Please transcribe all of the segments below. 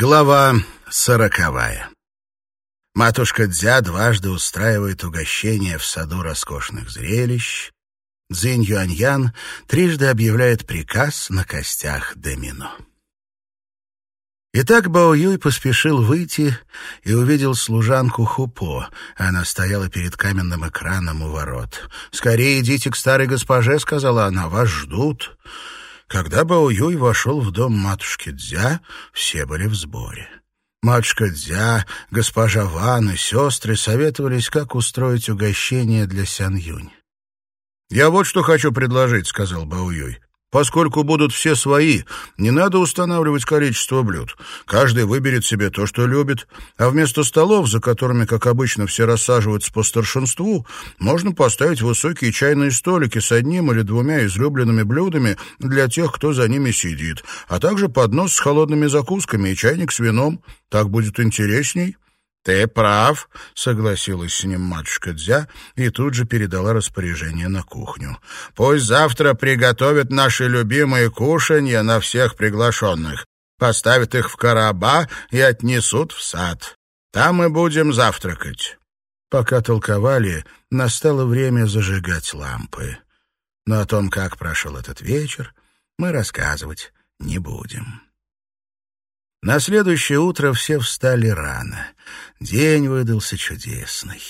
Глава сороковая. Матушка Дзя дважды устраивает угощение в саду роскошных зрелищ. Цзинь Юаньян трижды объявляет приказ на костях домино. Итак, Бао Юй поспешил выйти и увидел служанку Хупо. Она стояла перед каменным экраном у ворот. «Скорее идите к старой госпоже», — сказала она, — «вас ждут». Когда Бао Юй вошел в дом матушки Дзя, все были в сборе. Матушка Дзя, госпожа Ван и сестры советовались, как устроить угощение для Сян Юнь. «Я вот что хочу предложить», — сказал Бао Юй. Поскольку будут все свои, не надо устанавливать количество блюд. Каждый выберет себе то, что любит. А вместо столов, за которыми, как обычно, все рассаживаются по старшинству, можно поставить высокие чайные столики с одним или двумя излюбленными блюдами для тех, кто за ними сидит, а также поднос с холодными закусками и чайник с вином. Так будет интересней. «Ты прав», — согласилась с ним матушка Дзя и тут же передала распоряжение на кухню. «Пусть завтра приготовят наши любимые кушанья на всех приглашенных, поставят их в короба и отнесут в сад. Там мы будем завтракать». Пока толковали, настало время зажигать лампы. Но о том, как прошел этот вечер, мы рассказывать не будем. На следующее утро все встали рано. День выдался чудесный.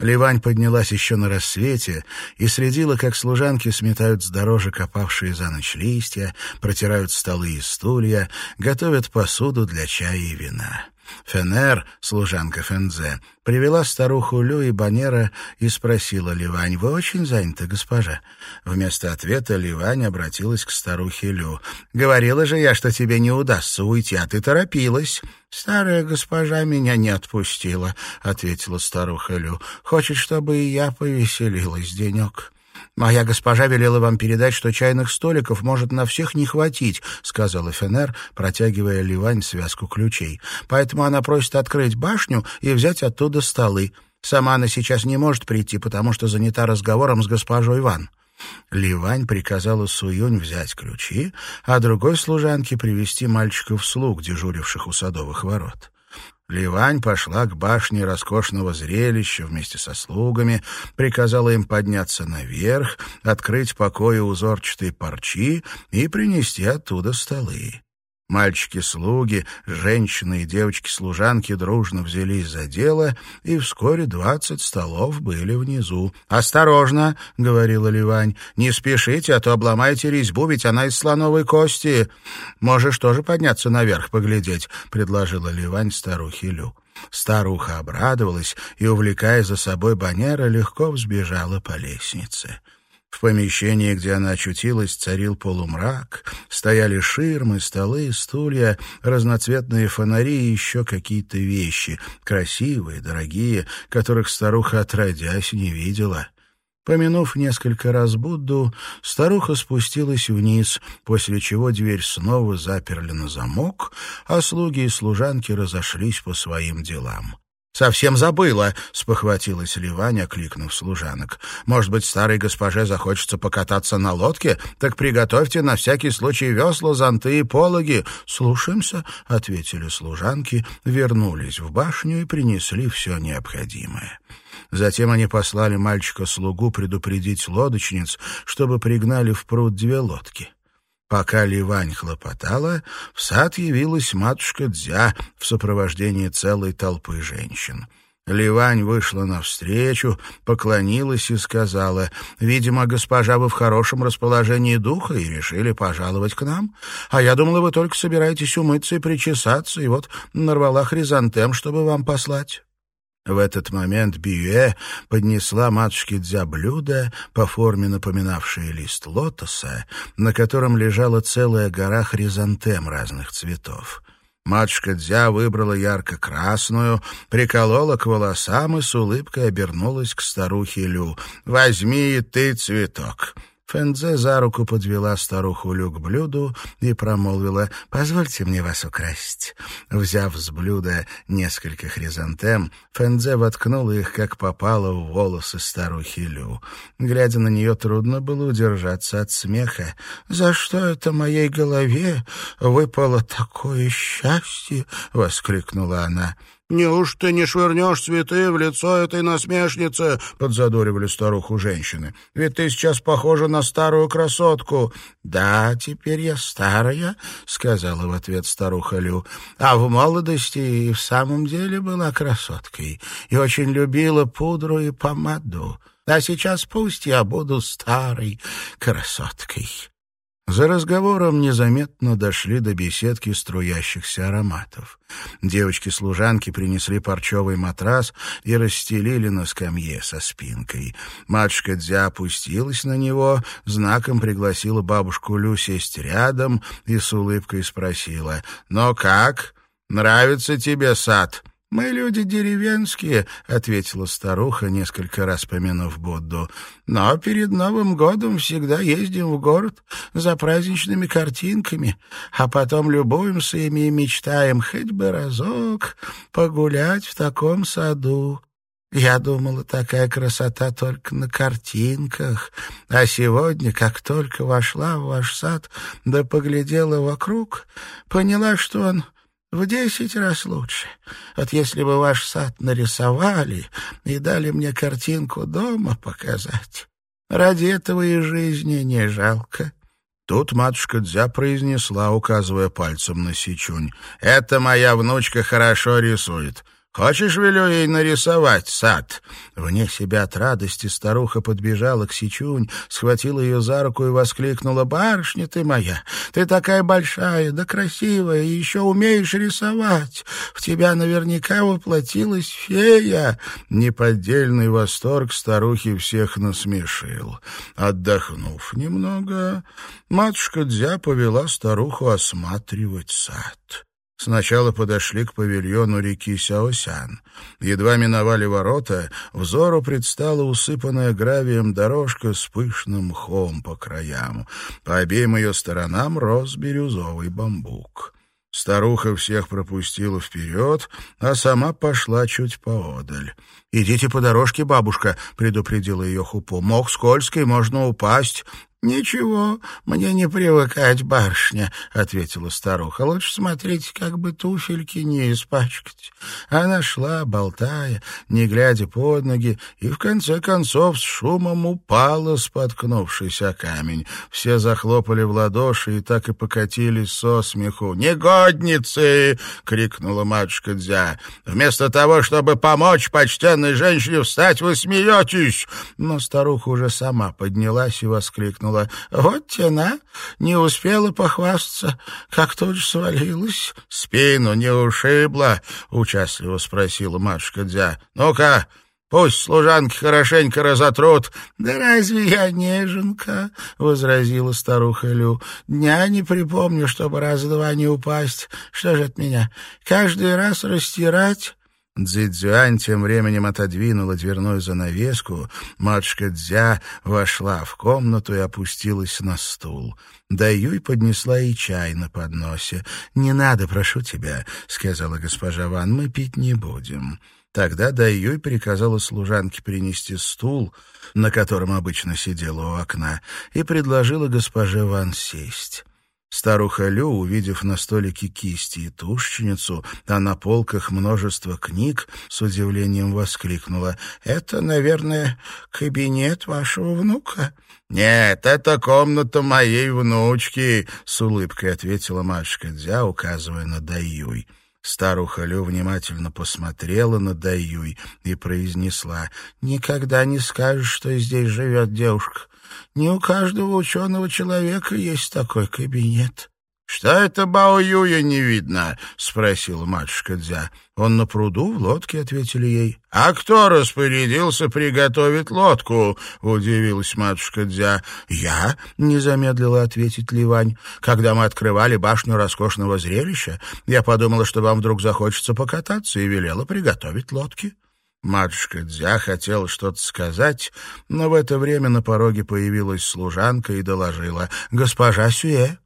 Ливань поднялась еще на рассвете и следила, как служанки сметают с дорожек опавшие за ночь листья, протирают столы и стулья, готовят посуду для чая и вина. Фенер, служанка Фензе, привела старуху Лю и Банера и спросила Ливань, «Вы очень заняты, госпожа?» Вместо ответа Ливань обратилась к старухе Лю. «Говорила же я, что тебе не удастся уйти, а ты торопилась». «Старая госпожа меня не отпустила», — ответила старуха Лю. «Хочет, чтобы и я повеселилась денек». «Моя госпожа велела вам передать, что чайных столиков может на всех не хватить», — сказала Фенер, протягивая Ливань связку ключей. «Поэтому она просит открыть башню и взять оттуда столы. Сама она сейчас не может прийти, потому что занята разговором с госпожой Ван». Ливань приказала Суюнь взять ключи, а другой служанке привести мальчиков-слуг, дежуривших у садовых ворот. Ливань пошла к башне роскошного зрелища вместе со слугами, приказала им подняться наверх, открыть покои узорчатой парчи и принести оттуда столы. Мальчики-слуги, женщины и девочки-служанки дружно взялись за дело, и вскоре двадцать столов были внизу. «Осторожно!» — говорила Ливань. «Не спешите, а то обломаете резьбу, ведь она из слоновой кости. Можешь тоже подняться наверх поглядеть», — предложила Ливань старухе Лю. Старуха обрадовалась и, увлекая за собой Банера, легко взбежала по лестнице. В помещении, где она очутилась, царил полумрак, стояли ширмы, столы, стулья, разноцветные фонари и еще какие-то вещи, красивые, дорогие, которых старуха отродясь не видела. Помянув несколько раз Будду, старуха спустилась вниз, после чего дверь снова заперли на замок, а слуги и служанки разошлись по своим делам. «Совсем забыла», — спохватилась Ливаня, кликнув служанок. «Может быть, старой госпоже захочется покататься на лодке? Так приготовьте на всякий случай весла, зонты и пологи». «Слушаемся», — ответили служанки, вернулись в башню и принесли все необходимое. Затем они послали мальчика-слугу предупредить лодочниц, чтобы пригнали в пруд две лодки. Пока Ливань хлопотала, в сад явилась матушка Дзя в сопровождении целой толпы женщин. Ливань вышла навстречу, поклонилась и сказала, «Видимо, госпожа, вы в хорошем расположении духа и решили пожаловать к нам. А я думала, вы только собираетесь умыться и причесаться, и вот нарвала хризантем, чтобы вам послать». В этот момент Бюэ поднесла матушке Дзя блюдо, по форме напоминавшее лист лотоса, на котором лежала целая гора хризантем разных цветов. Матушка Дзя выбрала ярко-красную, приколола к волосам и с улыбкой обернулась к старухе Лю. «Возьми и ты цветок». Фэнзе за руку подвела старуху Лю к блюду и промолвила «Позвольте мне вас украсть». Взяв с блюда несколько хризантем, Фэнзе воткнула их, как попало, в волосы старухи Лю. Глядя на нее, трудно было удержаться от смеха. «За что это моей голове выпало такое счастье?» — воскликнула она. «Неужто не швырнешь цветы в лицо этой насмешницы?» — подзадоривали старуху женщины. «Ведь ты сейчас похожа на старую красотку». «Да, теперь я старая», — сказала в ответ старуха Лю. «А в молодости и в самом деле была красоткой и очень любила пудру и помаду. А сейчас пусть я буду старой красоткой». За разговором незаметно дошли до беседки струящихся ароматов. Девочки-служанки принесли парчевый матрас и расстелили на скамье со спинкой. Матушка Дзя опустилась на него, знаком пригласила бабушку Лю сесть рядом и с улыбкой спросила, «Но как? Нравится тебе сад?» «Мы люди деревенские», — ответила старуха, несколько раз помянув Будду. «Но перед Новым годом всегда ездим в город за праздничными картинками, а потом любуемся ими и мечтаем хоть бы разок погулять в таком саду». Я думала, такая красота только на картинках, а сегодня, как только вошла в ваш сад, да поглядела вокруг, поняла, что он в десять раз лучше. Вот если бы ваш сад нарисовали и дали мне картинку дома показать, ради этого и жизни не жалко». Тут матушка Дзя произнесла, указывая пальцем на Сичунь. «Это моя внучка хорошо рисует. Хочешь, велю ей нарисовать сад?» Вне себя от радости старуха подбежала к Сичунь, схватила ее за руку и воскликнула. «Барышня ты моя! Ты такая большая, да красивая, и еще умеешь рисовать! В тебя наверняка воплотилась фея!» Неподдельный восторг старухи всех насмешил. Отдохнув немного, матушка Дзя повела старуху осматривать сад. Сначала подошли к павильону реки Сяосян. Едва миновали ворота, взору предстала усыпанная гравием дорожка с пышным мхом по краям. По обеим ее сторонам рос бирюзовый бамбук. Старуха всех пропустила вперед, а сама пошла чуть поодаль. «Идите по дорожке, бабушка», — предупредила ее Хупу. «Мох скользкий, можно упасть. «Ничего, мне не привыкать, барышня», — ответила старуха. «Лучше смотрите, как бы туфельки не испачкать». Она шла, болтая, не глядя под ноги, и в конце концов с шумом упала, споткнувшись о камень. Все захлопали в ладоши и так и покатились со смеху. «Негодницы!» — крикнула матушка Дзя. «Вместо того, чтобы помочь почтенной женщине встать, вы смеетесь!» Но старуха уже сама поднялась и воскликнула воскликнула. «Вот тена! Не успела похвастаться, как тут же свалилась». «Спину не ушибла?» — участливо спросила матушка Дзя. «Ну-ка, Пусть служанки хорошенько разотрут. — Да разве я неженка? — возразила старуха Лю. — Дня не припомню, чтобы раз-два не упасть. Что же от меня? Каждый раз растирать? Цзэцзюань тем временем отодвинула дверную занавеску. Матушка Дзя вошла в комнату и опустилась на стул. Даюй поднесла и чай на подносе. «Не надо, прошу тебя», — сказала госпожа Ван, — «мы пить не будем». Тогда Даюй приказала служанке принести стул, на котором обычно сидела у окна, и предложила госпоже Ван сесть. Старуха Лю, увидев на столике кисти и тушечницу, а на полках множество книг, с удивлением воскликнула. «Это, наверное, кабинет вашего внука?» «Нет, это комната моей внучки», — с улыбкой ответила матушка Дзя, указывая на Даюй. Старуха Лю внимательно посмотрела на Даюй и произнесла. «Никогда не скажешь, что здесь живет девушка. Не у каждого ученого человека есть такой кабинет. — Что это Бао Юя не видно? — спросила матушка Дзя. — Он на пруду, в лодке, — ответили ей. — А кто распорядился приготовить лодку? — удивилась матушка Дзя. — Я, — не замедлила ответить Ливань. — Когда мы открывали башню роскошного зрелища, я подумала, что вам вдруг захочется покататься, и велела приготовить лодки. Матушка Дзя хотела что-то сказать, но в это время на пороге появилась служанка и доложила «Госпожа Сюэ».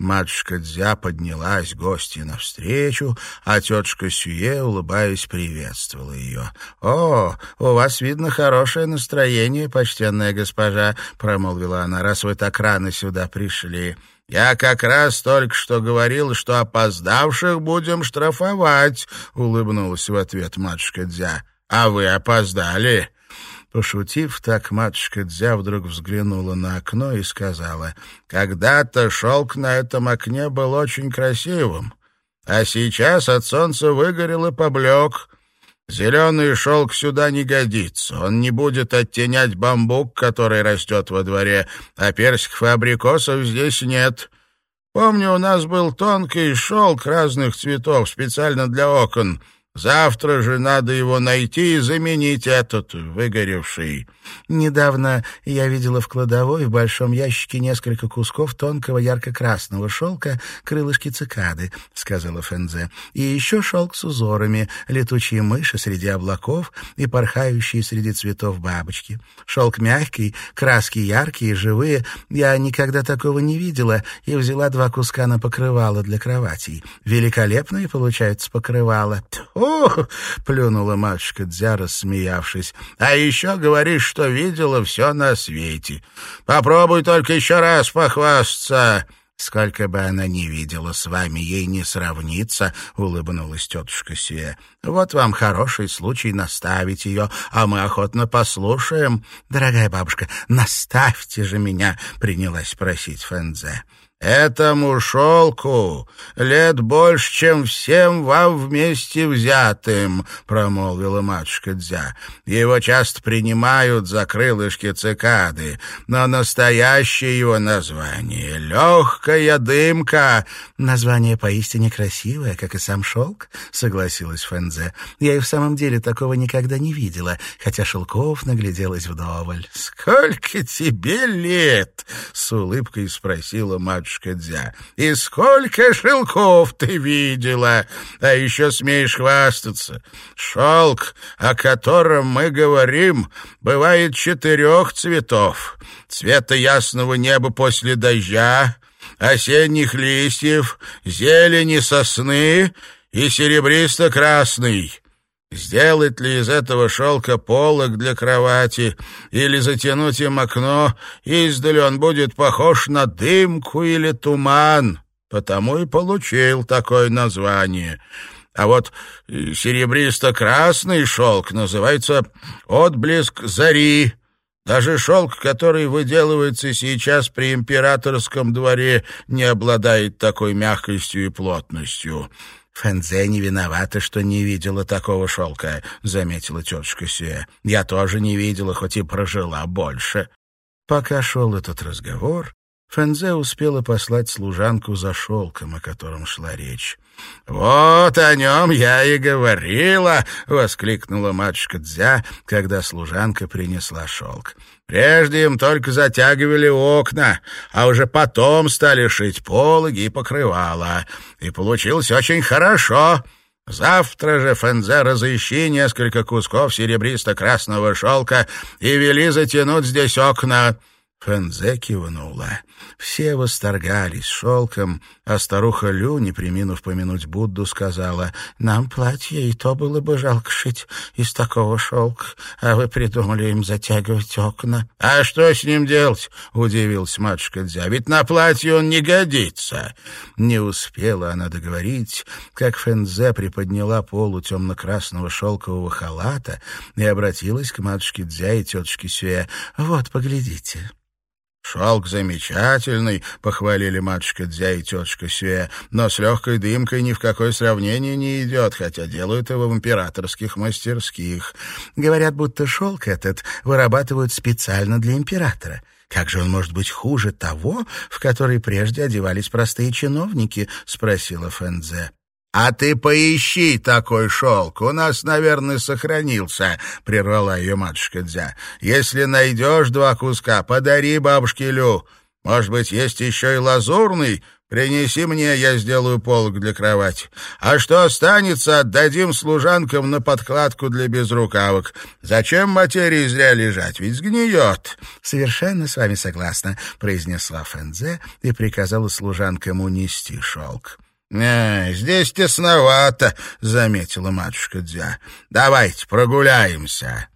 Матушка Дзя поднялась гостья навстречу, а тетушка Сюе, улыбаясь, приветствовала ее. — О, у вас, видно, хорошее настроение, почтенная госпожа, — промолвила она, — раз вы так рано сюда пришли. — Я как раз только что говорил, что опоздавших будем штрафовать, — улыбнулась в ответ матушка Дзя. — А вы опоздали. Пошутив, так матушка Дзя вдруг взглянула на окно и сказала, «Когда-то шелк на этом окне был очень красивым, а сейчас от солнца выгорел и поблек. Зеленый шелк сюда не годится, он не будет оттенять бамбук, который растет во дворе, а персиков и абрикосов здесь нет». Помню, у нас был тонкий шелк разных цветов специально для окон — Завтра же надо его найти и заменить этот выгоревший. Недавно я видела в кладовой в большом ящике несколько кусков тонкого ярко-красного шелка крылышки цикады, — сказала Фензе. И еще шелк с узорами, летучие мыши среди облаков и порхающие среди цветов бабочки. Шелк мягкий, краски яркие, живые. Я никогда такого не видела и взяла два куска на покрывало для кроватей. Великолепные получаются покрывала. «Ух!» — плюнула матушка Дзя, рассмеявшись. «А еще говоришь, что видела все на свете. Попробуй только еще раз похвастаться!» «Сколько бы она ни видела с вами, ей не сравнится», — улыбнулась тетушка Сия. «Вот вам хороший случай наставить ее, а мы охотно послушаем». «Дорогая бабушка, наставьте же меня», — принялась просить Фэнзе. Этому шелку лет больше, чем всем вам вместе взятым, — промолвила матушка Дзя. Его часто принимают за крылышки цикады, но настоящее его название — легкая дымка. Название поистине красивое, как и сам шелк, — согласилась Фэнзе. Я и в самом деле такого никогда не видела, хотя шелков нагляделась вдоволь. — Сколько тебе лет? — с улыбкой спросила матушка Дзя. «И сколько шелков ты видела! А еще смеешь хвастаться! Шелк, о котором мы говорим, бывает четырех цветов. Цвета ясного неба после дождя, осенних листьев, зелени сосны и серебристо-красный». Сделать ли из этого шелка полок для кровати или затянуть им окно, издали он будет похож на дымку или туман, потому и получил такое название. А вот серебристо-красный шелк называется «отблеск зари», даже шелк, который выделывается сейчас при императорском дворе, не обладает такой мягкостью и плотностью. «Фэнзе не виновата, что не видела такого шелка», — заметила тетушка Сюэ. «Я тоже не видела, хоть и прожила больше». Пока шел этот разговор, Фэнзе успела послать служанку за шелком, о котором шла речь. «Вот о нем я и говорила!» — воскликнула матушка Дзя, когда служанка принесла шелк. «Прежде им только затягивали окна, а уже потом стали шить пологи и покрывала. И получилось очень хорошо!» Завтра же Фензе разыщи несколько кусков серебристо-красного шелка и вели затянуть здесь окна. Фэнзе кивнула. Все восторгались шелком, а старуха Лю, не приминув помянуть Будду, сказала, «Нам платье и то было бы жалко шить из такого шелка, а вы придумали им затягивать окна». «А что с ним делать?» — удивилась матушка Дзя. «Ведь на платье он не годится». Не успела она договорить, как Фэнзе приподняла полу темно-красного шелкового халата и обратилась к матушке Дзя и тетушке Сюэ. «Вот, поглядите». «Шелк замечательный», — похвалили матушка Дзя и тетушка Сюэ, «но с легкой дымкой ни в какое сравнение не идет, хотя делают его в императорских мастерских. Говорят, будто шелк этот вырабатывают специально для императора». «Как же он может быть хуже того, в который прежде одевались простые чиновники?» — спросила Фэнзе. «А ты поищи такой шелк, у нас, наверное, сохранился», — прервала ее матушка Дзя. «Если найдешь два куска, подари бабушке Лю. Может быть, есть еще и лазурный, Принеси мне, я сделаю полок для кровати. А что останется, отдадим служанкам на подкладку для безрукавок. Зачем материи зря лежать, ведь сгниет». «Совершенно с вами согласна», — произнесла Фензе и приказала служанкам унести шелк. «Не, здесь тесновато», — заметила матушка Дзя. «Давайте прогуляемся».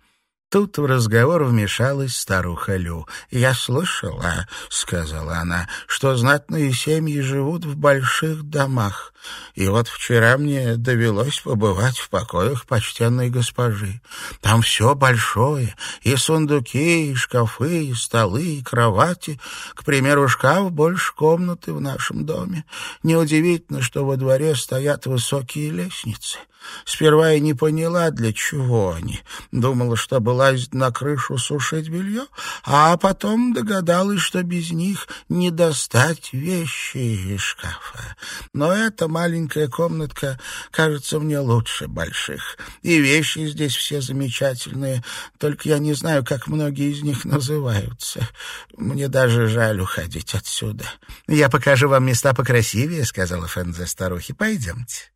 Тут в разговор вмешалась старуха Лю. «Я слышала, — сказала она, — что знатные семьи живут в больших домах. И вот вчера мне довелось побывать в покоях почтенной госпожи. Там все большое, и сундуки, и шкафы, и столы, и кровати. К примеру, шкаф больше комнаты в нашем доме. Неудивительно, что во дворе стоят высокие лестницы». Сперва я не поняла, для чего они. Думала, что лазить на крышу сушить белье, а потом догадалась, что без них не достать вещи из шкафа. Но эта маленькая комнатка кажется мне лучше больших. И вещи здесь все замечательные, только я не знаю, как многие из них называются. Мне даже жаль уходить отсюда. — Я покажу вам места покрасивее, — сказала Фэнзе старухе. — Пойдемте.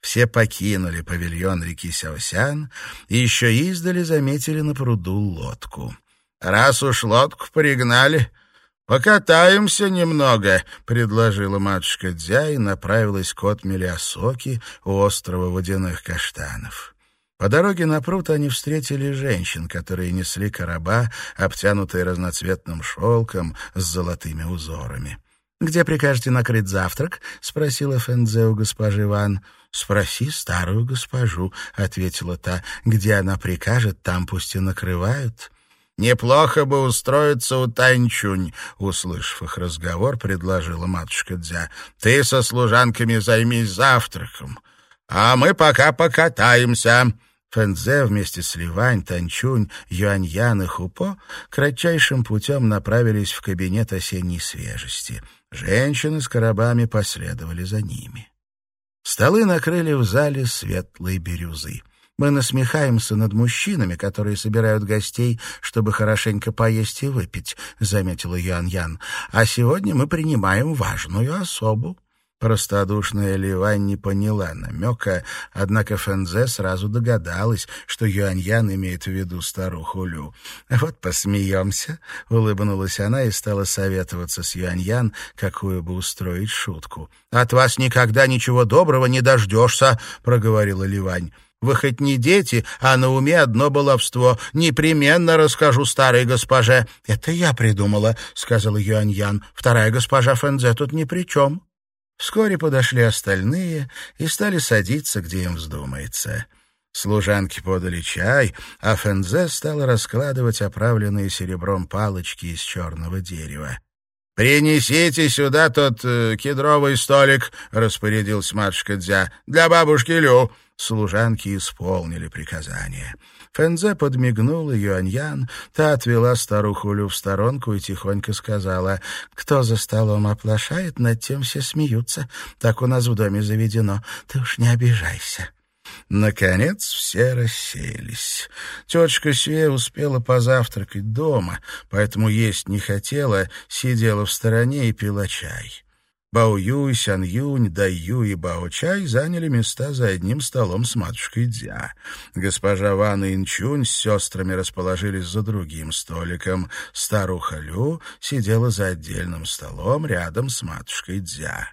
Все покинули павильон реки Сяосян и еще издали заметили на пруду лодку. «Раз уж лодку пригнали, покатаемся немного», — предложила матушка Дзя и направилась к отмеле Осоки у острова водяных каштанов. По дороге на пруд они встретили женщин, которые несли короба, обтянутые разноцветным шелком с золотыми узорами. «Где прикажете накрыть завтрак?» — спросила Фэнзе у госпожи Ван. «Спроси старую госпожу», — ответила та. «Где она прикажет, там пусть и накрывают». «Неплохо бы устроиться у Танчунь», — услышав их разговор, предложила матушка Дзя. «Ты со служанками займись завтраком, а мы пока покатаемся». Фэнзе вместе с Ливань, Танчунь, Юаньян и Хупо кратчайшим путем направились в кабинет осенней свежести. Женщины с коробами последовали за ними. Столы накрыли в зале светлой бирюзы. Мы насмехаемся над мужчинами, которые собирают гостей, чтобы хорошенько поесть и выпить, — заметила Ян-Ян. А сегодня мы принимаем важную особу. Простодушная Ливань не поняла намека, однако Фэнзе сразу догадалась, что Юаньян имеет в виду старуху Лю. «Вот посмеемся», — улыбнулась она и стала советоваться с Юаньян, какую бы устроить шутку. «От вас никогда ничего доброго не дождешься», — проговорила Ливань. Вы хоть не дети, а на уме одно баловство. Непременно расскажу старой госпоже». «Это я придумала», — сказала Юаньян. «Вторая госпожа Фэнзе тут ни при чем». Вскоре подошли остальные и стали садиться, где им вздумается. Служанки подали чай, а Фензе стала раскладывать оправленные серебром палочки из черного дерева. «Принесите сюда тот э, кедровый столик», — распорядился матушка Дзя, — «для бабушки Лю». Служанки исполнили приказание. Фэнзе подмигнула Юаньян, та отвела старуху Лю в сторонку и тихонько сказала, «Кто за столом оплошает, над тем все смеются. Так у нас в доме заведено. Ты уж не обижайся». Наконец все расселись. Тетушка Сюэ успела позавтракать дома, поэтому есть не хотела, сидела в стороне и пила чай. Бао Юй, Сян Юнь, Дай Юй и Бао Чай заняли места за одним столом с матушкой Дзя. Госпожа Ван и Инчунь с сестрами расположились за другим столиком. Старуха Лю сидела за отдельным столом рядом с матушкой Дзя.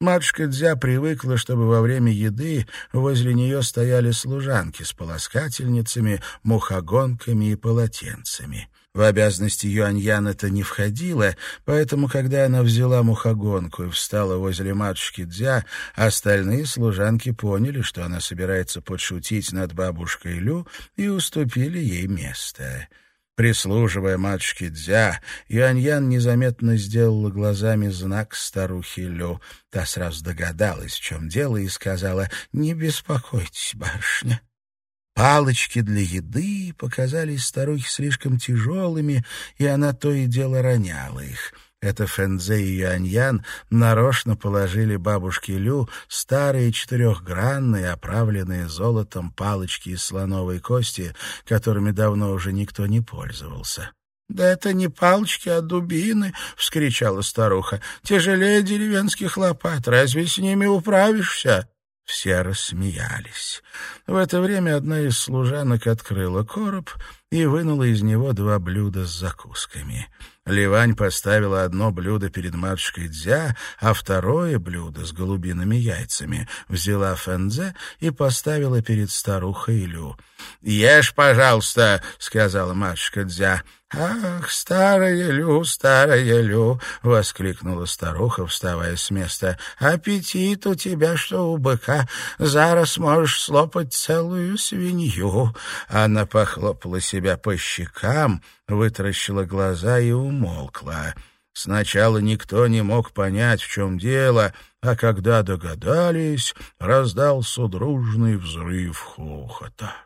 Матушка Дзя привыкла, чтобы во время еды возле нее стояли служанки с полоскательницами, мухогонками и полотенцами. В обязанности Юаньян это не входило, поэтому, когда она взяла мухогонку и встала возле матушки Дзя, остальные служанки поняли, что она собирается подшутить над бабушкой Лю и уступили ей место. Прислуживая матушке Дзя, Юаньян незаметно сделала глазами знак старухи Лю. Та сразу догадалась, в чем дело, и сказала «Не беспокойтесь, барышня». Палочки для еды показались старухе слишком тяжелыми, и она то и дело роняла их. Это Фэнзе и Юаньян нарочно положили бабушке Лю старые четырехгранные, оправленные золотом палочки из слоновой кости, которыми давно уже никто не пользовался. «Да это не палочки, а дубины!» — вскричала старуха. «Тяжелее деревенских лопат. Разве с ними управишься?» Все рассмеялись. В это время одна из служанок открыла короб и вынула из него два блюда с закусками. Ливань поставила одно блюдо перед матушкой Дзя, а второе блюдо с голубиными яйцами взяла Фэнзе и поставила перед старухой Илю. «Ешь, пожалуйста», — сказала матушка Дзя. «Ах, старая Лю, старая Лю!» — воскликнула старуха, вставая с места. «Аппетит у тебя, что у быка. Зараз можешь слопать целую свинью». Она похлопала себя по щекам, вытаращила глаза и умолкла. Сначала никто не мог понять, в чем дело, а когда догадались, раздался дружный взрыв хохота.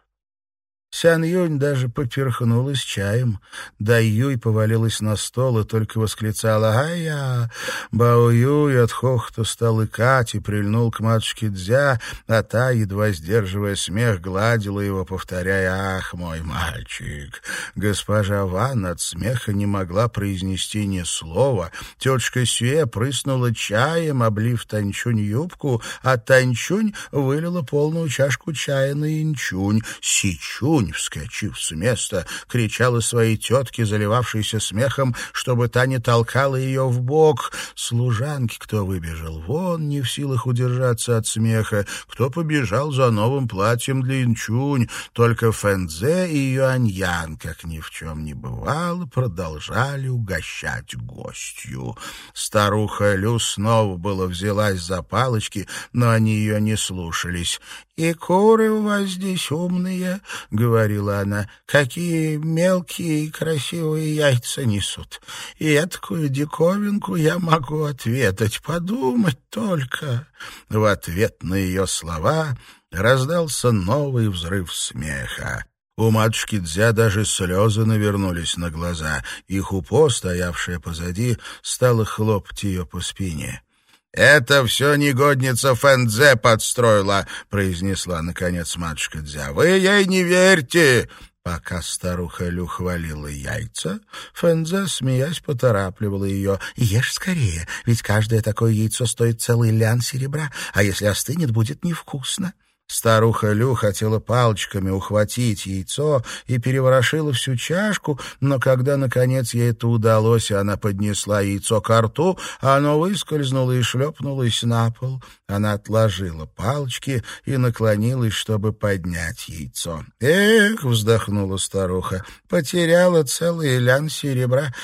Сян Юнь даже поперхнулась чаем. Дай Юй повалилась на стол и только восклицала «Ай-я!». Бао Юй от хохота стал икать и прильнул к матушке Дзя, а та, едва сдерживая смех, гладила его, повторяя «Ах, мой мальчик!». Госпожа Ван от смеха не могла произнести ни слова. Тетушка Сюэ прыснула чаем, облив Танчунь юбку, а Танчунь вылила полную чашку чая на Инчунь. Сичунь Дунь, вскочив с места, кричала своей тетке, заливавшейся смехом, чтобы та не толкала ее в бок. Служанки, кто выбежал вон, не в силах удержаться от смеха, кто побежал за новым платьем для Инчунь. Только Фэнзе и Юаньян, как ни в чем не бывало, продолжали угощать гостью. Старуха Лю снова было взялась за палочки, но они ее не слушались. «И куры у вас здесь умные», — говорила она, — «какие мелкие и красивые яйца несут. И эткую диковинку я могу ответить, подумать только». В ответ на ее слова раздался новый взрыв смеха. У матушки Дзя даже слезы навернулись на глаза, и Хупо, стоявшая позади, стала хлопать ее по спине. «Это все негодница Фэнзе подстроила», — произнесла, наконец, матушка Дзя. «Вы ей не верьте!» Пока старуха Лю хвалила яйца, Фэнзе, смеясь, поторапливала ее. «Ешь скорее, ведь каждое такое яйцо стоит целый лян серебра, а если остынет, будет невкусно». Старуха Лю хотела палочками ухватить яйцо и переворошила всю чашку, но когда, наконец, ей это удалось, и она поднесла яйцо к рту, оно выскользнуло и шлепнулось на пол. Она отложила палочки и наклонилась, чтобы поднять яйцо. «Эх!» — вздохнула старуха. «Потеряла целый лян серебра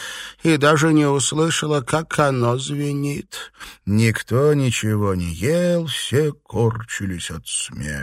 и даже не услышала, как оно звенит». Никто ничего не ел, все корчились от смеха.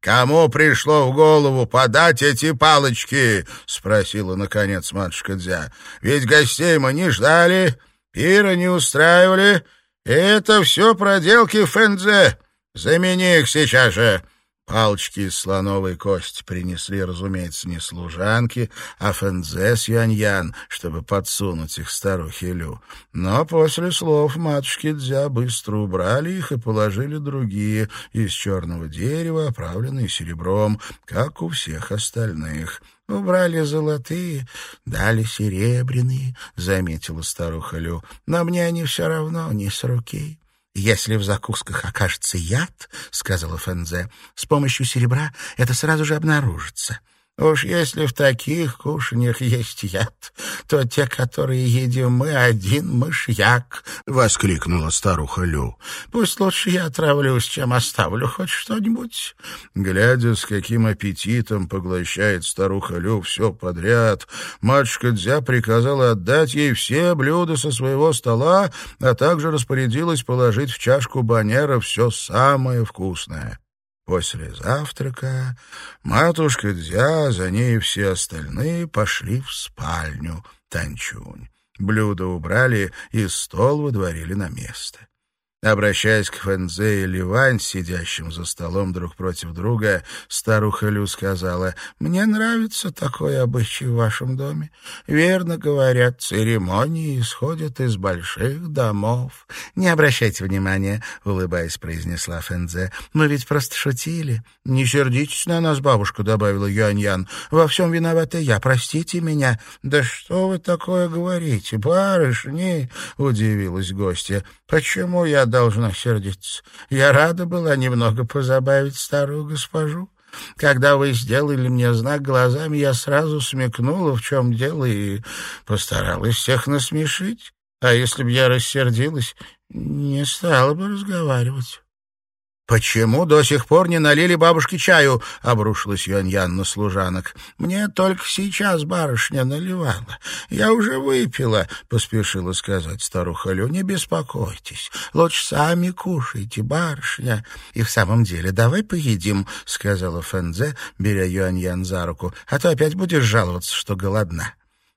«Кому пришло в голову подать эти палочки?» — спросила, наконец, матушка Дзя. «Ведь гостей мы не ждали, пира не устраивали». «Это все проделки Фэнзе. Замени их сейчас же». Палочки из слоновой кости принесли, разумеется, не служанки, а Фэнзе с Яньян, чтобы подсунуть их старухе Лю. Но после слов матушки Дзя быстро убрали их и положили другие из черного дерева, оправленные серебром, как у всех остальных. «Убрали золотые, дали серебряные», — заметила старуха Лю. «Но мне они все равно не с руки». «Если в закусках окажется яд, — сказала Фензе, — с помощью серебра это сразу же обнаружится. Уж если в таких кушаньях есть яд, то те, которые едим мы, один мышьяк, — воскликнула старуха Лю. — Пусть лучше я отравлюсь, чем оставлю хоть что-нибудь. Глядя, с каким аппетитом поглощает старуха Лю все подряд, матушка Дзя приказала отдать ей все блюда со своего стола, а также распорядилась положить в чашку банера все самое вкусное. После завтрака матушка Дзя, за ней все остальные пошли в спальню Танчунь. Блюда убрали и стол выдворили на место. Обращаясь к Фензе и Ливань, сидящим за столом друг против друга, старуха Лю сказала, «Мне нравится такой обычай в вашем доме. Верно говорят, церемонии исходят из больших домов». «Не обращайте внимания», — улыбаясь, произнесла Фензе. «Мы ведь просто шутили». «Не сердитесь на нас, бабушка», — добавила Юань-Ян. «Во всем виновата я, простите меня». «Да что вы такое говорите, барышни?» — удивилась гостья. «Почему я должна сердиться. Я рада была немного позабавить старую госпожу. Когда вы сделали мне знак глазами, я сразу смекнула, в чем дело, и постаралась всех насмешить. А если бы я рассердилась, не стала бы разговаривать. «Почему до сих пор не налили бабушке чаю?» — обрушилась Юаньян на служанок. «Мне только сейчас барышня наливала. Я уже выпила», — поспешила сказать старуха Лю. «Не беспокойтесь. Лучше сами кушайте, барышня». «И в самом деле, давай поедим», — сказала Фэнзе, беря Юаньян за руку. «А то опять будешь жаловаться, что голодна».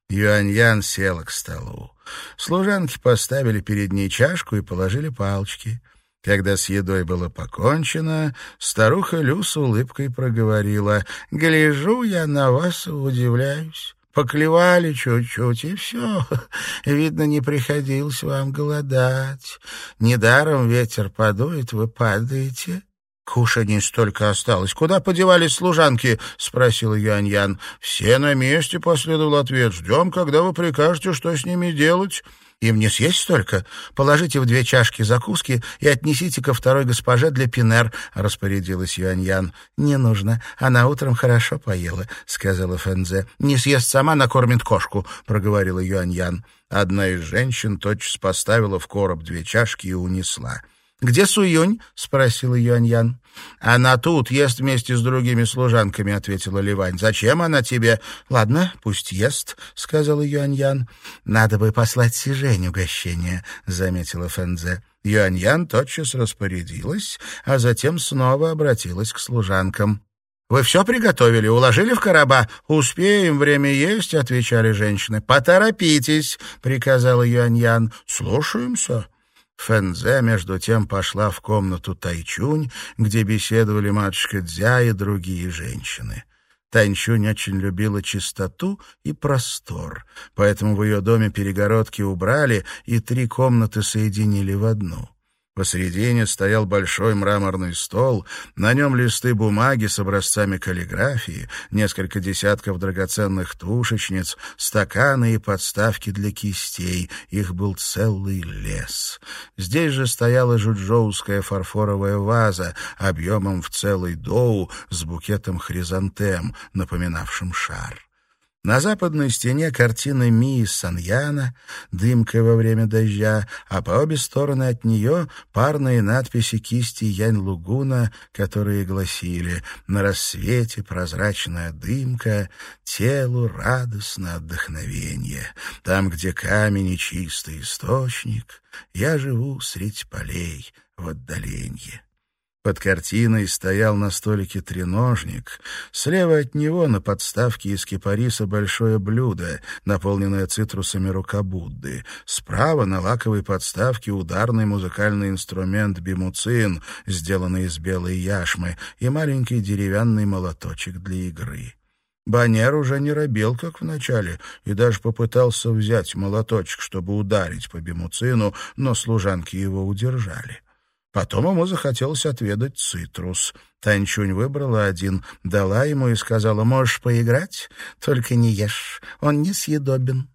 Юаньян села к столу. Служанки поставили перед ней чашку и положили палочки. Когда с едой было покончено, старуха Лю с улыбкой проговорила, «Гляжу я на вас и удивляюсь. Поклевали чуть-чуть, и все. Видно, не приходилось вам голодать. Недаром ветер подует, вы падаете». «Кушаний столько осталось. Куда подевались служанки?» — спросил Юань-Ян. «Все на месте», — последовал ответ. «Ждем, когда вы прикажете, что с ними делать». Им не съесть столько. Положите в две чашки закуски и отнесите ко второй госпоже для Пинер, — распорядилась Юаньян. — Не нужно. Она утром хорошо поела, — сказала Фэнзе. — Не съест сама, накормит кошку, — проговорила Юаньян. Одна из женщин тотчас поставила в короб две чашки и унесла. «Где Суюнь?» — спросила Юаньян. «Она тут, ест вместе с другими служанками», — ответила Ливань. «Зачем она тебе?» «Ладно, пусть ест», — сказала Юаньян. «Надо бы послать Сижень угощение», — заметила Фэнзе. Юаньян тотчас распорядилась, а затем снова обратилась к служанкам. «Вы все приготовили? Уложили в короба?» «Успеем, время есть», — отвечали женщины. «Поторопитесь», — приказала Юаньян. «Слушаемся». Фэнзе, между тем, пошла в комнату Тайчунь, где беседовали матушка Дзя и другие женщины. Таньчунь очень любила чистоту и простор, поэтому в ее доме перегородки убрали и три комнаты соединили в одну. Посредине стоял большой мраморный стол, на нем листы бумаги с образцами каллиграфии, несколько десятков драгоценных тушечниц, стаканы и подставки для кистей. Их был целый лес. Здесь же стояла жуджоуская фарфоровая ваза объемом в целый доу с букетом хризантем, напоминавшим шар. На западной стене картина Мии Саньяна, дымка во время дождя, а по обе стороны от нее парные надписи кисти Янь Лугуна, которые гласили «На рассвете прозрачная дымка, телу радостно отдохновение. Там, где камень и чистый источник, я живу средь полей в отдаленье». Под картиной стоял на столике треножник. Слева от него на подставке из кипариса большое блюдо, наполненное цитрусами рука Будды. Справа на лаковой подставке ударный музыкальный инструмент бимуцин, сделанный из белой яшмы, и маленький деревянный молоточек для игры. Банер уже не робел, как вначале, и даже попытался взять молоточек, чтобы ударить по бимуцину, но служанки его удержали. Потом ему захотелось отведать цитрус. Танчунь выбрала один, дала ему и сказала, «Можешь поиграть, только не ешь, он несъедобен».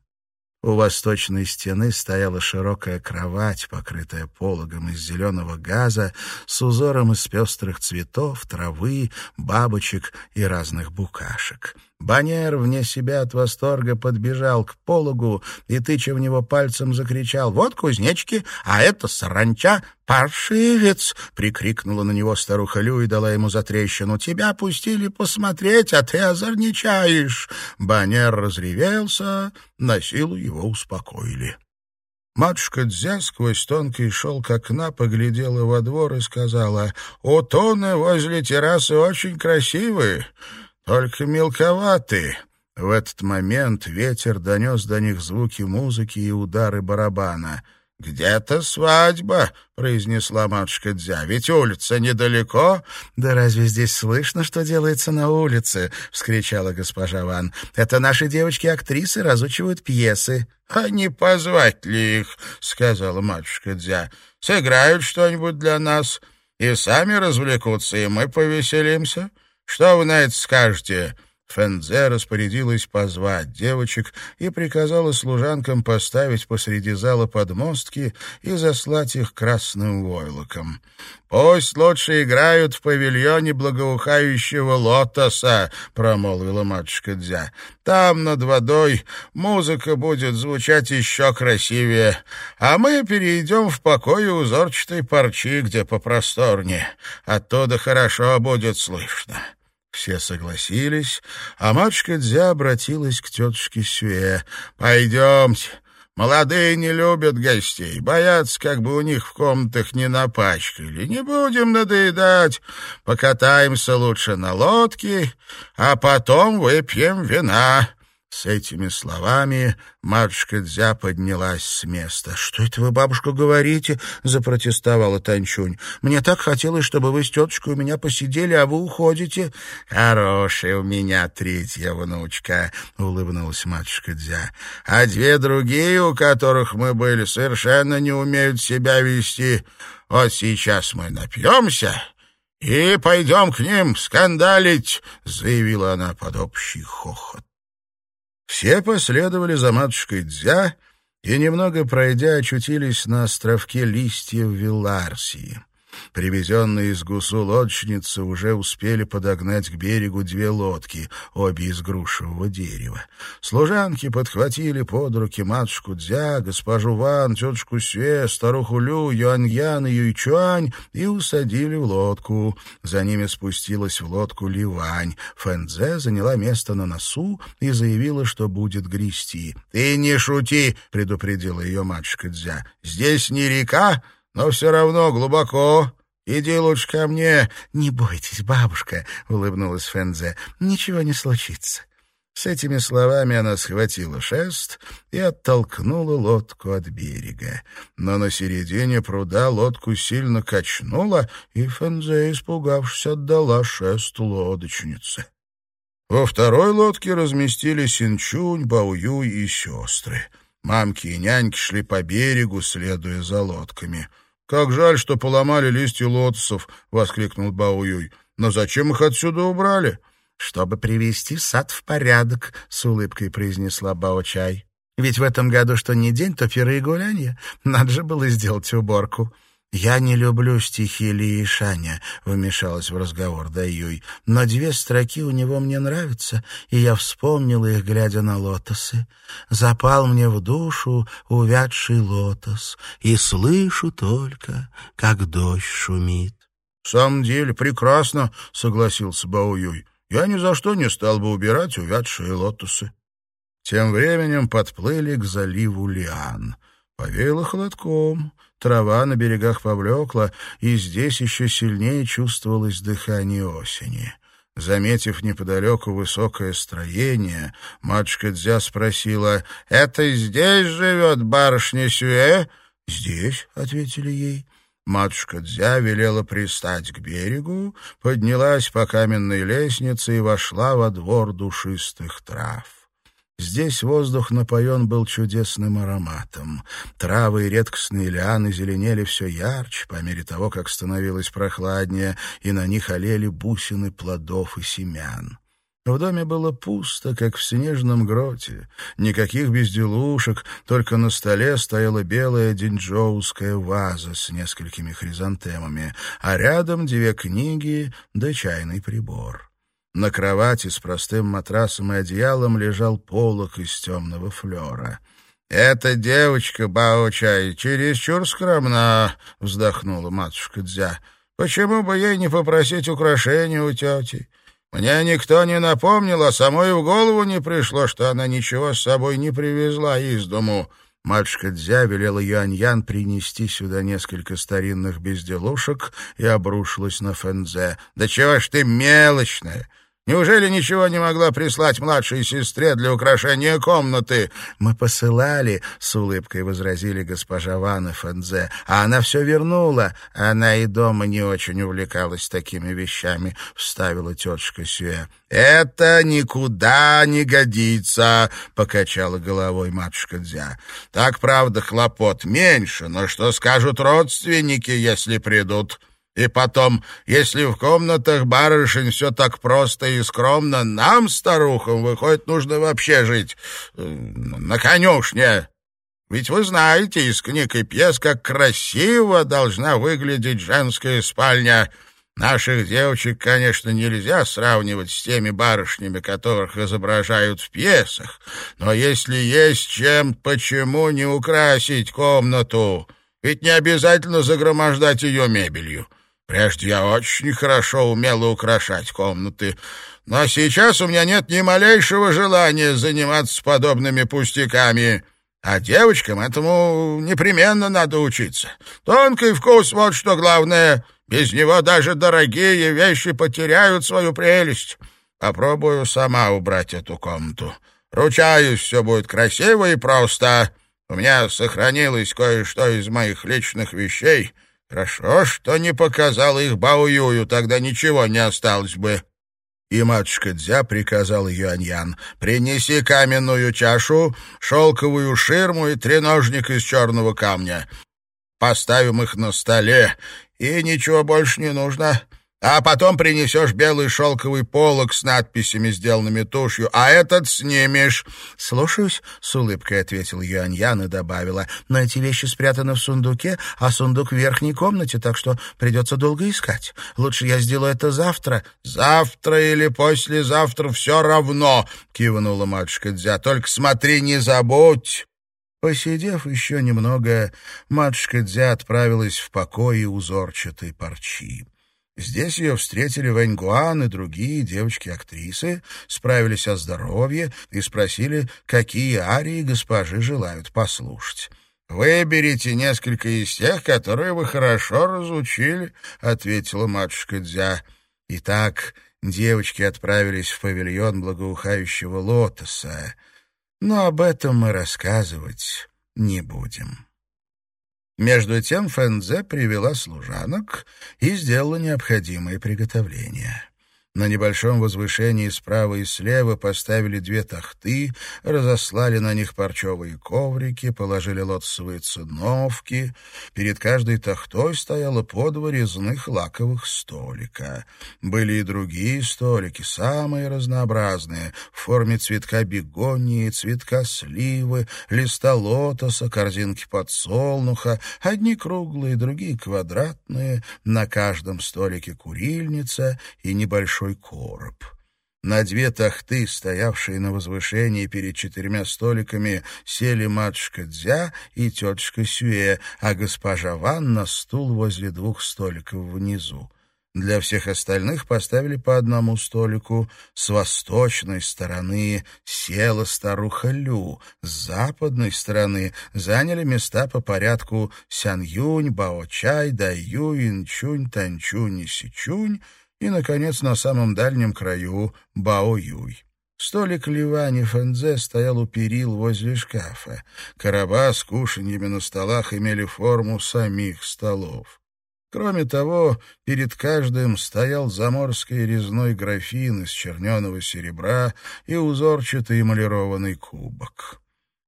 У восточной стены стояла широкая кровать, покрытая пологом из зеленого газа, с узором из пестрых цветов, травы, бабочек и разных букашек. Банер вне себя от восторга подбежал к пологу и, тыча в него пальцем, закричал «Вот кузнечки, а это саранча!» «Паршивец!» — прикрикнула на него старуха Лю и дала ему затрещину. «Тебя пустили посмотреть, а ты озорничаешь!» Банер разревелся, на силу его успокоили. Матушка Дзя сквозь тонкий шелк окна поглядела во двор и сказала, «У возле террасы очень красивые, только мелковаты». В этот момент ветер донес до них звуки музыки и удары барабана. «Где-то свадьба», — произнесла матушка Дзя. «Ведь улица недалеко». «Да разве здесь слышно, что делается на улице?» — вскричала госпожа Ван. «Это наши девочки-актрисы разучивают пьесы». «А не позвать ли их?» — сказала матушка Дзя. «Сыграют что-нибудь для нас, и сами развлекутся, и мы повеселимся. Что вы на это скажете?» Фэнзе распорядилась позвать девочек и приказала служанкам поставить посреди зала подмостки и заслать их красным войлоком. «Пусть лучше играют в павильоне благоухающего лотоса», — промолвила матушка Дзя. «Там, над водой, музыка будет звучать еще красивее, а мы перейдем в покой узорчатой парчи, где попросторнее. Оттуда хорошо будет слышно». Все согласились, а матушка Дзя обратилась к тетушке Сюэ. «Пойдемте». Молодые не любят гостей, боятся, как бы у них в комнатах не напачкали. Не будем надоедать, покатаемся лучше на лодке, а потом выпьем вина. С этими словами матушка Дзя поднялась с места. — Что это вы, бабушка, говорите? — запротестовала Танчунь. — Мне так хотелось, чтобы вы с тетушкой у меня посидели, а вы уходите. — Хорошая у меня третья внучка, — улыбнулась матушка Дзя. — А две другие, у которых мы были, совершенно не умеют себя вести. Вот сейчас мы напьемся... «И пойдем к ним скандалить», — заявила она под общий хохот. Все последовали за матушкой Дзя и, немного пройдя, очутились на островке листьев Виларсии. Привезенные из Гусу лодочницы уже успели подогнать к берегу две лодки, обе из грушевого дерева. Служанки подхватили под руки матушку Дзя, госпожу Ван, тетушку Сюэ, старуху Лю, Юань-Ян и Юйчуань и усадили в лодку. За ними спустилась в лодку Ливань. Фэнзе заняла место на носу и заявила, что будет грести. — Ты не шути, — предупредила ее матушка Дзя. — Здесь не река, но все равно глубоко. Иди лучше ко мне. — Не бойтесь, бабушка, — улыбнулась Фензе. — Ничего не случится. С этими словами она схватила шест и оттолкнула лодку от берега. Но на середине пруда лодку сильно качнула, и Фензе, испугавшись, отдала шест лодочнице. Во второй лодке разместились Синчунь, Баоюй и сестры. Мамки и няньки шли по берегу, следуя за лодками. «Как жаль, что поломали листья лотосов!» — воскликнул Баоюй. «Но зачем их отсюда убрали?» «Чтобы привести сад в порядок», — с улыбкой произнесла Бао-чай. «Ведь в этом году что ни день, то пиры и гулянья. Надо же было сделать уборку». «Я не люблю стихи Ли и Шаня», — вмешалась в разговор Даюй, «но две строки у него мне нравятся, и я вспомнила их, глядя на лотосы. Запал мне в душу увядший лотос, и слышу только, как дождь шумит». «В самом деле прекрасно», — согласился Баоюй. «Я ни за что не стал бы убирать увядшие лотосы». Тем временем подплыли к заливу Лиан. Повеяло холодком, трава на берегах поблекла, и здесь еще сильнее чувствовалось дыхание осени. Заметив неподалеку высокое строение, матушка Дзя спросила, «Это здесь живет барышня Сюэ?» «Здесь», — ответили ей. Матушка Дзя велела пристать к берегу, поднялась по каменной лестнице и вошла во двор душистых трав. Здесь воздух напоен был чудесным ароматом. Травы и редкостные лианы зеленели все ярче по мере того, как становилось прохладнее, и на них олели бусины плодов и семян. В доме было пусто, как в снежном гроте. Никаких безделушек, только на столе стояла белая динджоуская ваза с несколькими хризантемами, а рядом две книги да чайный прибор. На кровати с простым матрасом и одеялом лежал полок из темного флера. «Эта девочка, Бао-чай, чересчур скромна», — вздохнула матушка Дзя. «Почему бы ей не попросить украшения у тети? Мне никто не напомнил, а самой в голову не пришло, что она ничего с собой не привезла из дому». Матушка Дзя велела Юань-Ян принести сюда несколько старинных безделушек и обрушилась на Фэнзе. «Да чего ж ты мелочная! Неужели ничего не могла прислать младшей сестре для украшения комнаты? Мы посылали, с улыбкой возразили госпожа Ван и Фэнзе. А она все вернула. Она и дома не очень увлекалась такими вещами, вставила тетушка Сюэ. «Это никуда не годится», — покачала головой матушка Дзя. «Так, правда, хлопот меньше, но что скажут родственники, если придут?» И потом, если в комнатах барышень все так просто и скромно, нам, старухам, выходит, нужно вообще жить э, на конюшне. Ведь вы знаете из книг и пьес, как красиво должна выглядеть женская спальня. Наших девочек, конечно, нельзя сравнивать с теми барышнями, которых изображают в пьесах. Но если есть чем, почему не украсить комнату? Ведь не обязательно загромождать ее мебелью. Прежде я очень хорошо умела украшать комнаты, но сейчас у меня нет ни малейшего желания заниматься подобными пустяками. А девочкам этому непременно надо учиться. Тонкий вкус — вот что главное. Без него даже дорогие вещи потеряют свою прелесть. Попробую сама убрать эту комнату. Ручаюсь, все будет красиво и просто. У меня сохранилось кое-что из моих личных вещей — Хорошо, что не показал их Баоюю, тогда ничего не осталось бы. И матушка Дзя приказал Юаньян, принеси каменную чашу, шелковую ширму и треножник из черного камня. Поставим их на столе, и ничего больше не нужно. А потом принесешь белый шелковый полог с надписями, сделанными тушью, а этот снимешь. — Слушаюсь, — с улыбкой ответил Юань-Ян и добавила. — Но эти вещи спрятаны в сундуке, а сундук в верхней комнате, так что придется долго искать. Лучше я сделаю это завтра. — Завтра или послезавтра все равно, — кивнула матушка Дзя. — Только смотри, не забудь. Посидев еще немного, матушка Дзя отправилась в покой узорчатой парчи. Здесь ее встретили Вэньгуан и другие девочки-актрисы, справились о здоровье и спросили, какие арии госпожи желают послушать. «Выберите несколько из тех, которые вы хорошо разучили», — ответила матушка Дзя. Итак, девочки отправились в павильон благоухающего лотоса, но об этом мы рассказывать не будем. Между тем Фэнзе привела служанок и сделала необходимые приготовления. На небольшом возвышении справа и слева поставили две тахты, разослали на них парчевые коврики, положили лотосовые циновки. Перед каждой тахтой стояло по два резных лаковых столика. Были и другие столики, самые разнообразные, в форме цветка бегонии, цветка сливы, листа лотоса, корзинки подсолнуха, одни круглые, другие квадратные, на каждом столике курильница и небольшой большой короб. На две тахты, стоявшие на возвышении перед четырьмя столиками, сели матушка Дзя и тетушка Сюэ, а госпожа Ван на стул возле двух столиков внизу. Для всех остальных поставили по одному столику. С восточной стороны села старуха Лю, с западной стороны заняли места по порядку Сян-Юнь, Бао-Чай, Дай-Ю, Инчунь, Танчунь и Сичунь, и, наконец, на самом дальнем краю Бао-Юй. Столик Ливани Фэнзе стоял у перил возле шкафа. Короба с кушаньями на столах имели форму самих столов. Кроме того, перед каждым стоял заморский резной графин из черненого серебра и узорчатый эмалированный кубок.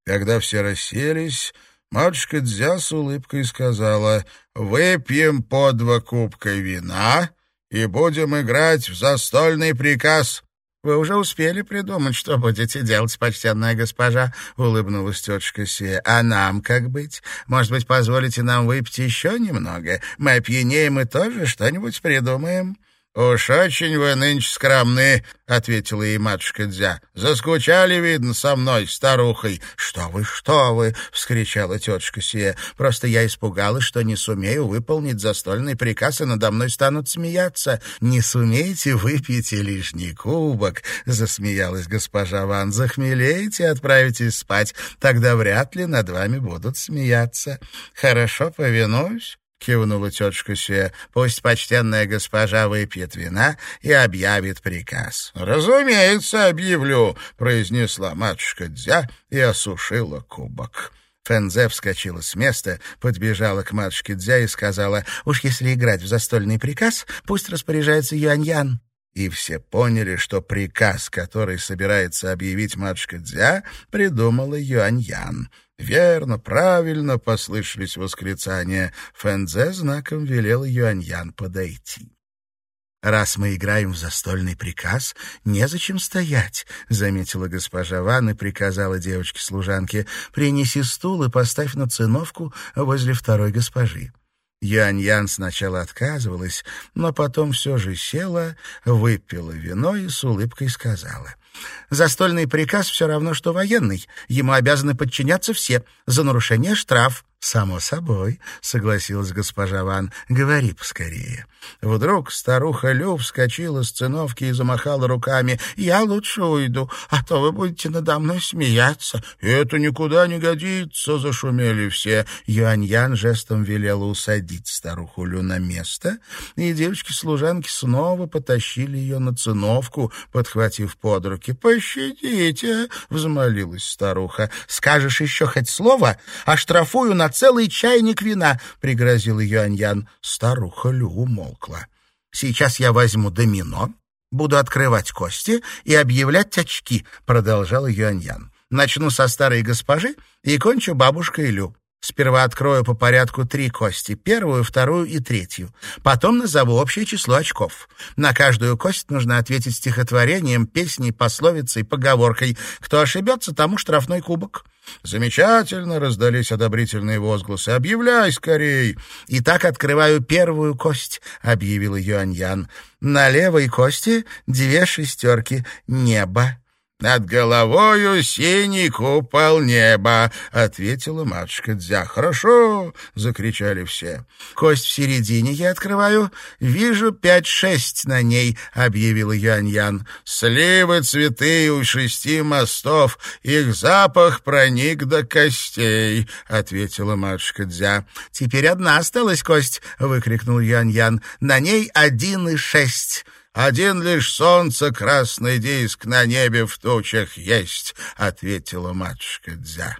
Когда все расселись, матушка Дзя с улыбкой сказала «Выпьем по два кубка вина и будем играть в застольный приказ». «Вы уже успели придумать, что будете делать, почтенная госпожа?» — улыбнулась тетушка Сия. «А нам как быть? Может быть, позволите нам выпить еще немного? Мы опьянеем и тоже что-нибудь придумаем». «Уж очень вы нынче скромны», — ответила ей матушка Дзя. «Заскучали, видно, со мной, старухой». «Что вы, что вы!» — вскричала тетушка Сия. «Просто я испугалась, что не сумею выполнить застольный приказ, и надо мной станут смеяться. Не сумеете, выпьете лишний кубок», — засмеялась госпожа Ван. «Захмелеете, отправитесь спать. Тогда вряд ли над вами будут смеяться. Хорошо, повинуюсь». Кивнула тетушка Сюэ. «Пусть почтенная госпожа выпьет вина и объявит приказ». «Разумеется, объявлю», — произнесла матушка Дзя и осушила кубок. Фэнзе вскочила с места, подбежала к матушке Дзя и сказала, «Уж если играть в застольный приказ, пусть распоряжается Юань-Ян». И все поняли, что приказ, который собирается объявить матушка Дзя, придумала Юань-Ян. «Верно, правильно!» — послышались восклицания. Фэнзе знаком велел Юань-Ян подойти. «Раз мы играем в застольный приказ, незачем стоять», — заметила госпожа Ван и приказала девочке-служанке, «принеси стул и поставь на циновку возле второй госпожи». Янь-Ян сначала отказывалась, но потом все же села, выпила вино и с улыбкой сказала. «Застольный приказ все равно, что военный. Ему обязаны подчиняться все. За нарушение штраф». «Само собой», — согласилась госпожа Ван, — «говори поскорее». Вдруг старуха Лю вскочила с циновки и замахала руками. «Я лучше уйду, а то вы будете надо мной смеяться». «Это никуда не годится», — зашумели все. Юань-Ян жестом велела усадить старуху Лю на место, и девочки-служанки снова потащили ее на циновку, подхватив под руки. «Пощадите», — взмолилась старуха. «Скажешь еще хоть слово, оштрафую на целый чайник вина», — пригрозил Юань-Ян. Старуха Лю умолкла. «Сейчас я возьму домино, буду открывать кости и объявлять очки», — продолжал Юань-Ян. «Начну со старой госпожи и кончу бабушкой Лю. Сперва открою по порядку три кости, первую, вторую и третью. Потом назову общее число очков. На каждую кость нужно ответить стихотворением, песней, пословицей, поговоркой. Кто ошибется, тому штрафной кубок. «Замечательно!» — раздались одобрительные возгласы. «Объявляй скорей!» «Итак, открываю первую кость», — объявил Юаньян. «На левой кости две шестерки. Небо». «Над головою синий купол неба», — ответила матушка Дзя. «Хорошо!» — закричали все. «Кость в середине я открываю. Вижу пять-шесть на ней», — объявил Ян-Ян. «Сливы цветы у шести мостов, их запах проник до костей», — ответила матушка Дзя. «Теперь одна осталась кость», — выкрикнул Ян-Ян. «На ней один и шесть». Один лишь солнце красный диск на небе в тучах есть, — ответила матушка Дзя.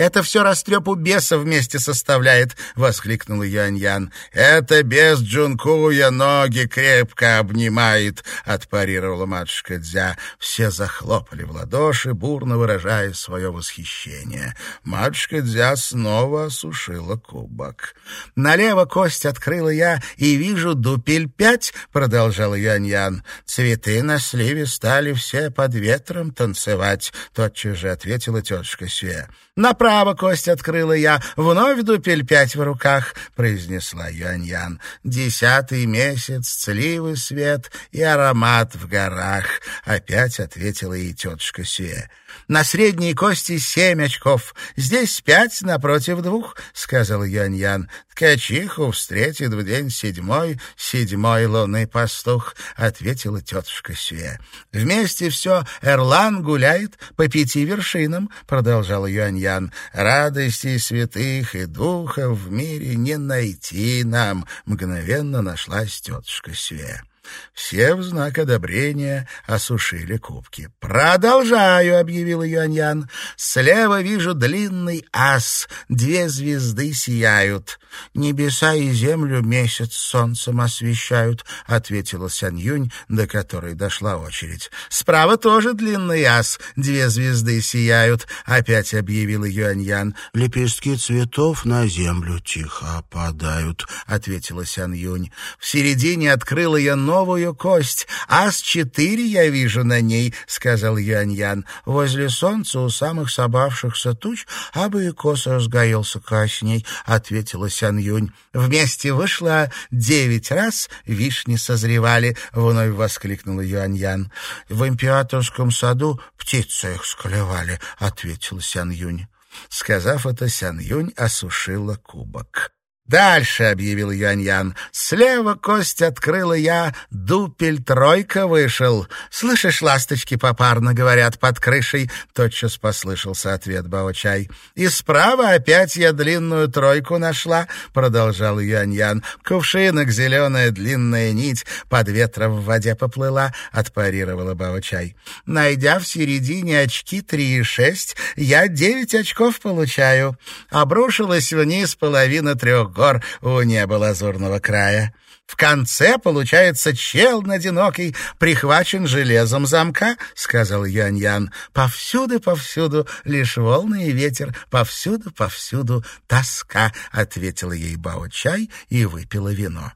«Это все растрепу беса вместе составляет», — воскликнул Янь-Ян. «Это бес Джункуя ноги крепко обнимает», — отпарировала матушка Дзя. Все захлопали в ладоши, бурно выражая свое восхищение. Матушка Дзя снова осушила кубок. «Налево кость открыла я и вижу дупель пять», — продолжал Янь-Ян. «Цветы на сливе стали все под ветром танцевать», — тотчас же ответила тетушка Сюэ. «Направо кость открыла я, вновь дупель пять в руках», — произнесла Юань-Ян. «Десятый месяц, сливы свет и аромат в горах», — опять ответила ей тетушка Сюэ. «На средней кости семь очков, здесь пять напротив двух», — сказал Юань-Ян. «Ткачиху встретит в день седьмой, седьмой лунный пастух», — ответила тетушка Сюэ. «Вместе все Эрлан гуляет по пяти вершинам», — продолжал Юань-Ян. Ян, радости святых и духов в мире не найти нам, мгновенно нашлась тетушка Све. Все в знак одобрения осушили кубки. «Продолжаю», — объявил Юаньян. «Слева вижу длинный ас, две звезды сияют. Небеса и землю месяц солнцем освещают», — ответила Сянь Юнь, до которой дошла очередь. «Справа тоже длинный ас, две звезды сияют», — опять объявил Юаньян. «Лепестки цветов на землю тихо опадают», — ответила Сянь Юнь. В середине открыла я новый новую кость. Ас-четыре я вижу на ней, — сказал Юань-Ян. Возле солнца у самых собавшихся туч абы и косо разгорелся красней, — ответила Сян-Юнь. Вместе вышло девять раз, вишни созревали, — вновь воскликнула Юань-Ян. В императорском саду птицы их склевали, — ответила Сян-Юнь. Сказав это, Сян-Юнь осушила кубок. «Дальше», — объявил Юаньян, — «слева кость открыла я, дупель тройка вышел. Слышишь, ласточки попарно говорят под крышей?» Тотчас послышался ответ Баочай. «И справа опять я длинную тройку нашла», — продолжал Юаньян. «Кувшинок зеленая длинная нить под ветром в воде поплыла», — отпарировала Баочай. «Найдя в середине очки три и шесть, я девять очков получаю. Обрушилась вниз половина трех гор у неба лазурного края. В конце, получается, чел одинокий прихвачен железом замка, — сказал Ян-Ян. Повсюду, повсюду лишь волны и ветер, повсюду, повсюду тоска, — ответила ей Бао-чай и выпила вино.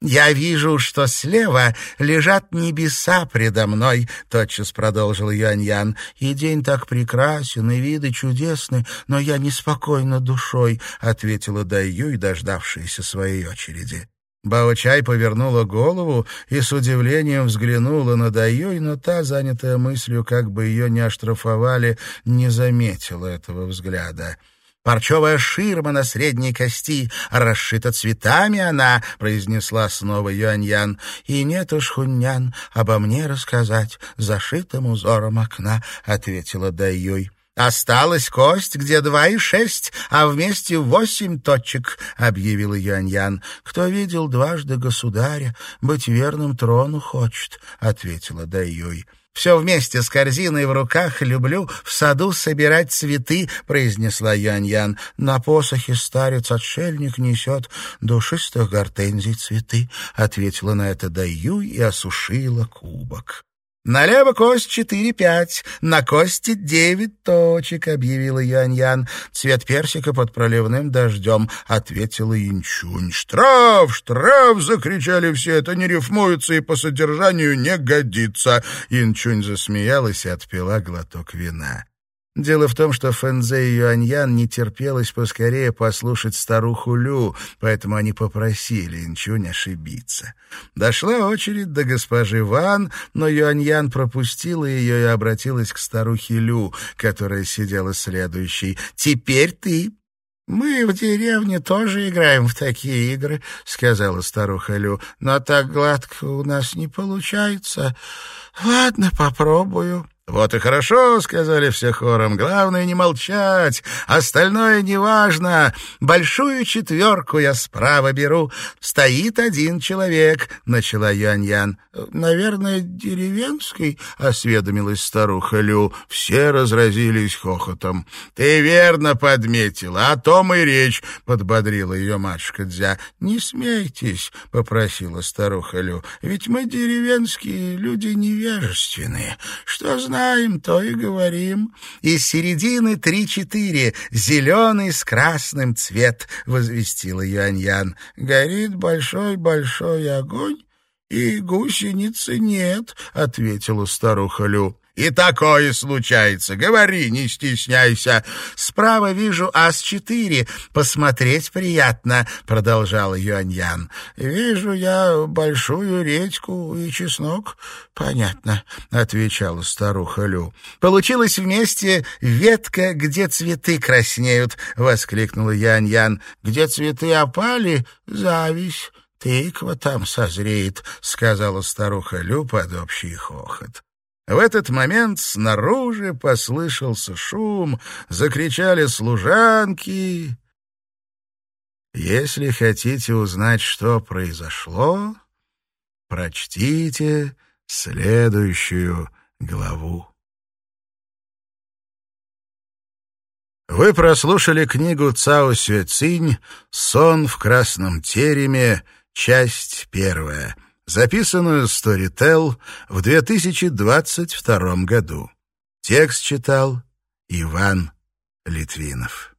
«Я вижу, что слева лежат небеса предо мной», — тотчас продолжил Юань-Ян. «И день так прекрасен, и виды чудесны, но я неспокойна душой», — ответила Дайюй, дождавшаяся своей очереди. Бао-Чай повернула голову и с удивлением взглянула на Дайюй, но та, занятая мыслью, как бы ее не оштрафовали, не заметила этого взгляда. Парчевая ширма на средней кости, расшита цветами она, — произнесла снова Юаньян. И нет уж, Хуньян, обо мне рассказать, зашитым узором окна, — ответила Дайюй. «Осталась кость, где два и шесть, а вместе восемь точек», — объявил Юаньян. «Кто видел дважды государя, быть верным трону хочет», — ответила Дайюй. «Все вместе с корзиной в руках люблю в саду собирать цветы», — произнесла Янь-Ян. «На посохе старец-отшельник несет душистых гортензий цветы», — ответила на это Даю и осушила кубок. «Налево кость четыре-пять, на кости девять точек», — объявила Янь-Ян. «Цвет персика под проливным дождем», — ответила Инчунь. «Штраф! Штраф!» — закричали все. «Это не рифмуется и по содержанию не годится». Инчунь засмеялась и отпила глоток вина. Дело в том, что Фэнзе и Юаньян не терпелось поскорее послушать старуху Лю, поэтому они попросили Инчунь ошибиться. Дошла очередь до госпожи Ван, но Юаньян пропустила ее и обратилась к старухе Лю, которая сидела следующей. «Теперь ты». «Мы в деревне тоже играем в такие игры», — сказала старуха Лю, «но так гладко у нас не получается. Ладно, попробую». «Вот и хорошо», — сказали все хором. «Главное не молчать, остальное неважно. Большую четверку я справа беру. Стоит один человек», — начала Ян-Ян. «Наверное, деревенский», — осведомилась старуха Лю. Все разразились хохотом. «Ты верно подметила, о том и речь», — подбодрила ее матушка Дзя. «Не смейтесь», — попросила старуха Лю. «Ведь мы деревенские люди невежественные. Что знаешь?» Знаем, то и говорим. Из середины три-четыре, зеленый с красным цвет, — возвестила Юань-Ян. Горит большой-большой огонь, и гусеницы нет, — ответила старуха Лю. И такое случается. Говори, не стесняйся. Справа вижу ас-4. Посмотреть приятно, — продолжал Юаньян. Вижу я большую редьку и чеснок. Понятно, — отвечала старуха Лю. Получилось вместе ветка, где цветы краснеют, — воскликнул Юаньян. Где цветы опали, зависть. «Тыква там созреет», — сказала старуха Лю под общий хохот. В этот момент снаружи послышался шум, закричали служанки. Если хотите узнать, что произошло, прочтите следующую главу. Вы прослушали книгу Цао Сюэцинь «Сон в красном тереме», часть первая записанную Storytel в 2022 году. Текст читал Иван Литвинов.